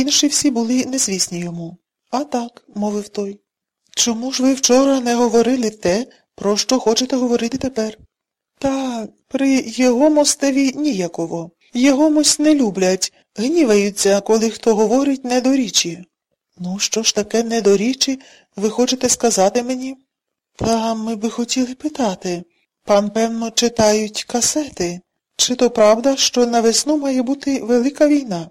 інші всі були незвісні йому. А так, мовив той. Чому ж ви вчора не говорили те, про що хочете говорити тепер? Та при його мостеві ніяково. Мось не люблять, гніваються, коли хто говорить недорічі. Ну, що ж таке недорічі, ви хочете сказати мені? Та ми би хотіли питати. Пан, певно, читають касети. Чи то правда, що на весну має бути велика війна?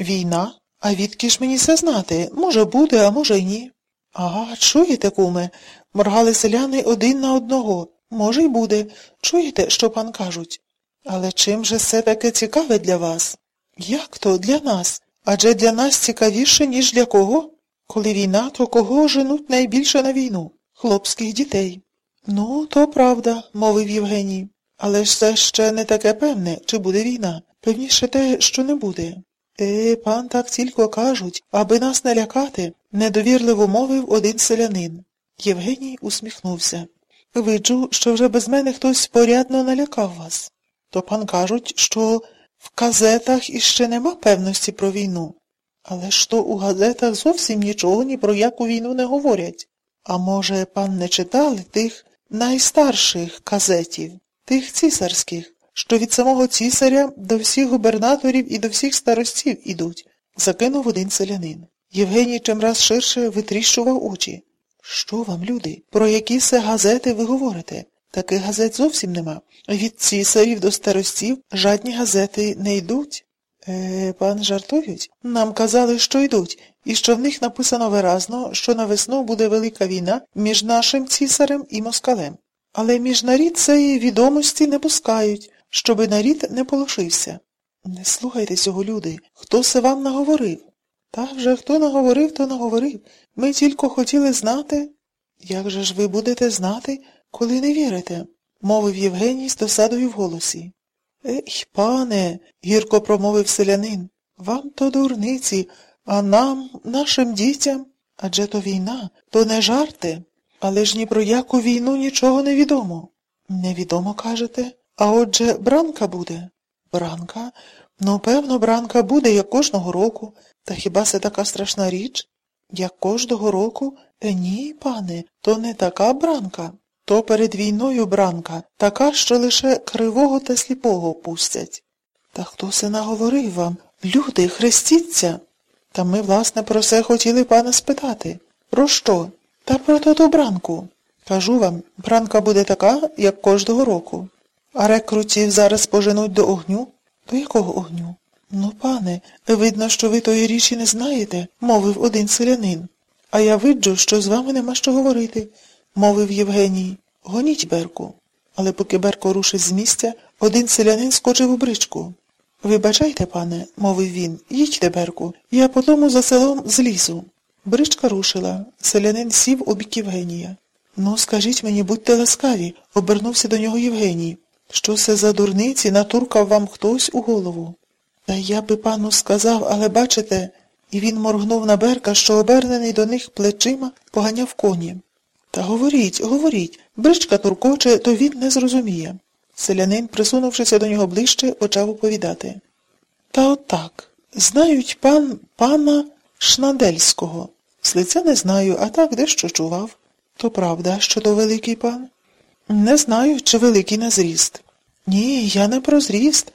Війна? А відки ж мені це знати? Може, буде, а може й ні. Ага, чуєте, куме? Моргали селяни один на одного. Може, й буде. Чуєте, що пан кажуть? Але чим же це таке цікаве для вас? Як то для нас? Адже для нас цікавіше, ніж для кого? Коли війна, то кого женуть найбільше на війну? Хлопських дітей. Ну, то правда, мовив Євгеній. Але ж це ще не таке певне, чи буде війна. Певніше те, що не буде. Е, пан так тільки кажуть, аби нас не лякати, недовірливо мовив один селянин. Євгеній усміхнувся. Виджу, що вже без мене хтось порядно налякав вас. То пан кажуть, що в казетах іще нема певності про війну. Але ж то у газетах зовсім нічого ні про яку війну не говорять. А може, пан не читали тих найстарших казетів, тих цісарських, що від самого цісаря до всіх губернаторів і до всіх старостів ідуть, закинув один селянин. Євгеній чимраз ширше витріщував очі. Що вам, люди, про які се газети ви говорите? Таких газет зовсім нема. Від цісарів до старостів жадні газети не йдуть. Е, пан жартують? Нам казали, що йдуть, і що в них написано виразно, що на весну буде велика війна між нашим цісарем і москалем. Але між нарід цієї відомості не пускають, щоби нарід не полошився. Не слухайте цього, люди, хто се вам наговорив? Та вже хто наговорив, то наговорив. Ми тільки хотіли знати. Як же ж ви будете знати, коли не вірите? мовив Євгеній з досадою в голосі. Ей, пане, гірко промовив селянин, вам то дурниці, а нам, нашим дітям, адже то війна, то не жарти. Але ж ні про яку війну нічого не відомо. Невідомо, кажете? А отже, бранка буде. Бранка? Ну, певно, бранка буде, як кожного року. Та хіба це така страшна річ? Як кожного року? Е, ні, пане, то не така бранка. То перед війною бранка, така, що лише кривого та сліпого пустять. Та хто се наговорив вам? Люди, хрестіться. Та ми, власне, про це хотіли пана спитати. Про що? Та про ту бранку. Кажу вам, бранка буде така, як кожного року. А рекрутів зараз поженуть до огню? До якого огню? Ну, пане, видно, що ви тої річі не знаєте, мовив один селянин. А я виджу, що з вами нема що говорити, мовив Євгеній. Гоніть Берку. Але поки Берко рушив з місця, один селянин скочив у бричку. Вибачайте, пане, мовив він, їдьте, Берку, я потому за селом злізу. Бричка рушила. Селянин сів у бік Євгенія. Ну, скажіть мені, будьте ласкаві, обернувся до нього Євгеній. Що це за дурниці натуркав вам хтось у голову? Та я би пану сказав, але бачите, і він моргнув на берка, що обернений до них плечима, поганяв коні. Та говоріть, говоріть, бричка туркоче, то він не зрозуміє. Селянин, присунувшися до нього ближче, почав оповідати. Та отак. Знають пан пана Шнадельського. З лиця не знаю, а так дещо чував. То правда, що то великий пан? Не знаю, чи великий на зріст. Ні, я не про зріст,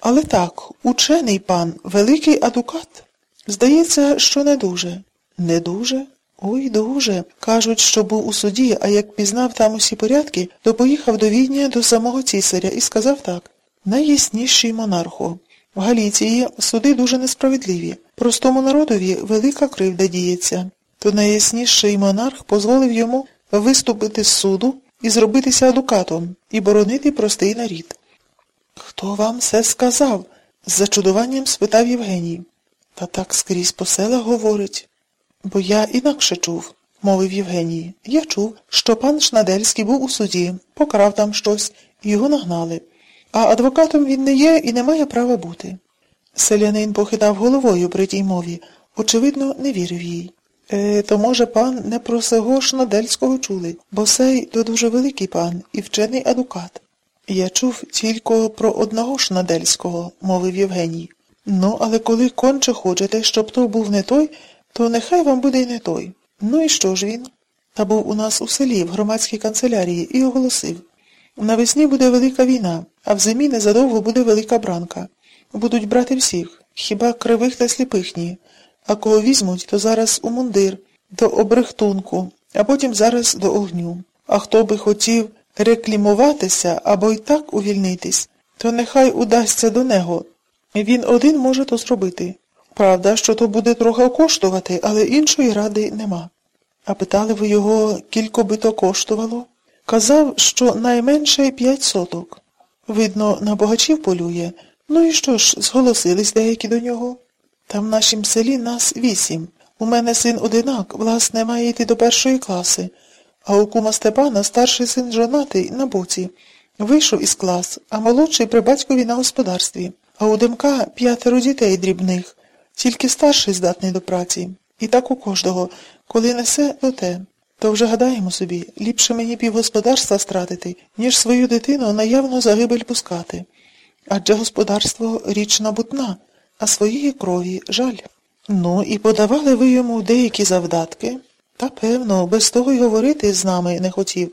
але так, учений пан, великий адукат. Здається, що не дуже. Не дуже? Ой, дуже. Кажуть, що був у суді, а як пізнав там усі порядки, то поїхав до Відня до самого цісаря і сказав так найясніший монарху. В Галіції суди дуже несправедливі. Простому народові велика кривда діється. То найясніший монарх дозволив йому виступити з суду і зробитися адукатом, і боронити простий нарід. Хто вам це сказав? з зачудуванням спитав Євгеній. Та так скрізь по селах говорить. Бо я інакше чув, мовив Євгеній. Я чув, що пан Шнадельський був у суді, покрав там щось, і його нагнали. А адвокатом він не є і не має права бути. Селянин похитав головою при тій мові, очевидно, не вірив їй. Е, то, може, пан не про сего Шнадельського чули, бо сей то дуже великий пан і вчений адвокат. Я чув тільки про одного Шнадельського, мовив Євгеній. Ну, але коли конче хочете, щоб то був не той, то нехай вам буде й не той. Ну і що ж він? Та був у нас у селі, в громадській канцелярії, і оголосив. Навесні буде велика війна, а в зимі незадовго буде велика бранка. Будуть брати всіх, хіба кривих та сліпих ні. А кого візьмуть, то зараз у мундир, до обрехтунку, а потім зараз до огню. А хто би хотів реклімуватися або й так увільнитись, то нехай удасться до нього. Він один може то зробити. Правда, що то буде трохи коштувати, але іншої ради нема. А питали ви його, кілько би то коштувало? Казав, що найменше п'ять соток. Видно, на богачів полює. Ну і що ж, зголосились деякі до нього? Там в нашім селі нас вісім. У мене син одинак, власне, має йти до першої класи, а у кума Степана старший син жонатий на боці. Вийшов із клас, а молодший при батькові на господарстві. А у Демка п'ятеро дітей дрібних, тільки старший здатний до праці. І так у кожного, коли несе, то те. То вже гадаємо собі, ліпше мені півгосподарства стратити, ніж свою дитину наявно загибель пускати. Адже господарство річ набутна, а своєї крові жаль. Ну, і подавали ви йому деякі завдатки? Та певно, без того й говорити з нами не хотів.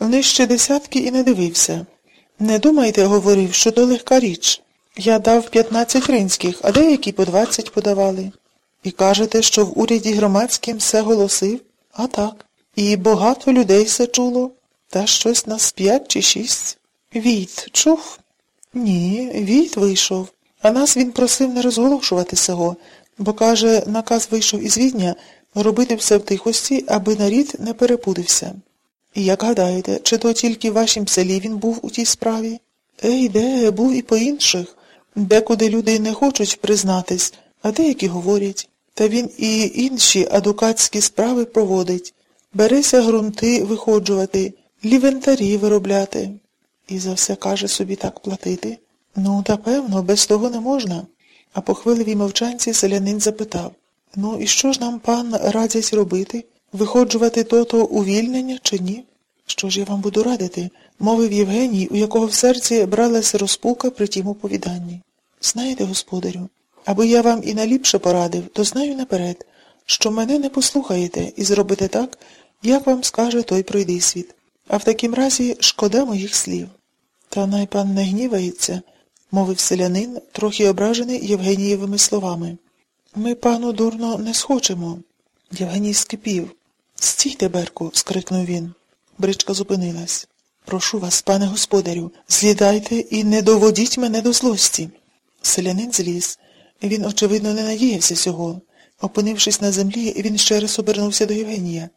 Нижче десятки і не дивився. Не думайте, говорив, що то легка річ. Я дав 15 ринських, а деякі по 20 подавали. І кажете, що в уряді громадським все голосив? А так. І багато людей все чуло. Та щось нас п'ять чи шість. Війт чув? Ні, Війт вийшов. А нас він просив не розголошувати сього, бо, каже, наказ вийшов із Відня робити все в тихості, аби нарід не перепудився. І як гадаєте, чи то тільки в вашім селі він був у тій справі? Ей, де, був і по інших. Декуди люди не хочуть признатись, а деякі говорять. Та він і інші адукатські справи проводить. Береся грунти виходжувати, лівентарі виробляти. І за все каже собі так платити. Ну, та певно, без того не можна. А по хвилевій мовчанці селянин запитав Ну, і що ж нам пан радять робити? Виходжувати то-то увільнення чи ні? Що ж я вам буду радити? мовив Євгеній, у якого в серці бралася розпука при тім оповіданні. Знаєте, господарю, аби я вам і наліпше порадив, то знаю наперед, що мене не послухаєте і зробите так, як вам скаже той пройди світ. А в такім разі шкода моїх слів. Та най пан не гнівається, мовив селянин, трохи ображений Євгенієвими словами. Ми, пану, дурно не схочемо. Євгеній скипів. Стійте, Берку, скрикнув він. Бричка зупинилась. Прошу вас, пане господарю, злідайте і не доводіть мене до злості. Селянин зліз. Він, очевидно, не надіявся цього. Опинившись на землі, він ще раз обернувся до Євгенія.